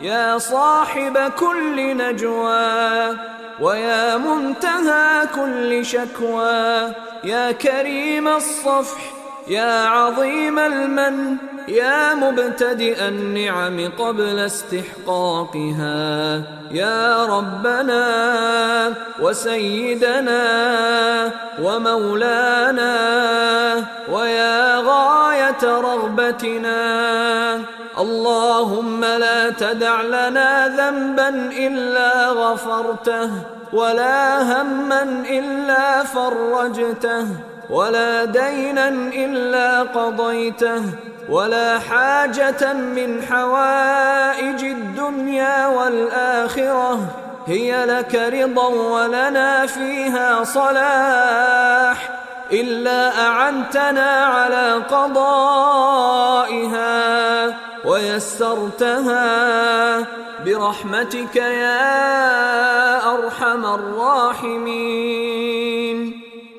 يا صاحب كل نجوى ويا منتهى كل شكوى يا كريم الصفح يا عظيم المن يا مبتدئ النعم قبل استحقاقها يا ربنا وسيدنا ومولانا ويا رغبتنا. اللهم لا تدع لنا ذنبا إلا غفرته ولا هما إلا فرجته ولا دينا إلا قضيته ولا حاجة من حوائج الدنيا والآخرة. هي لك رضا ولنا فيها صلاح. إلا أعنتنا على قضائها ويسرتها برحمتك يا أرحم الراحمين.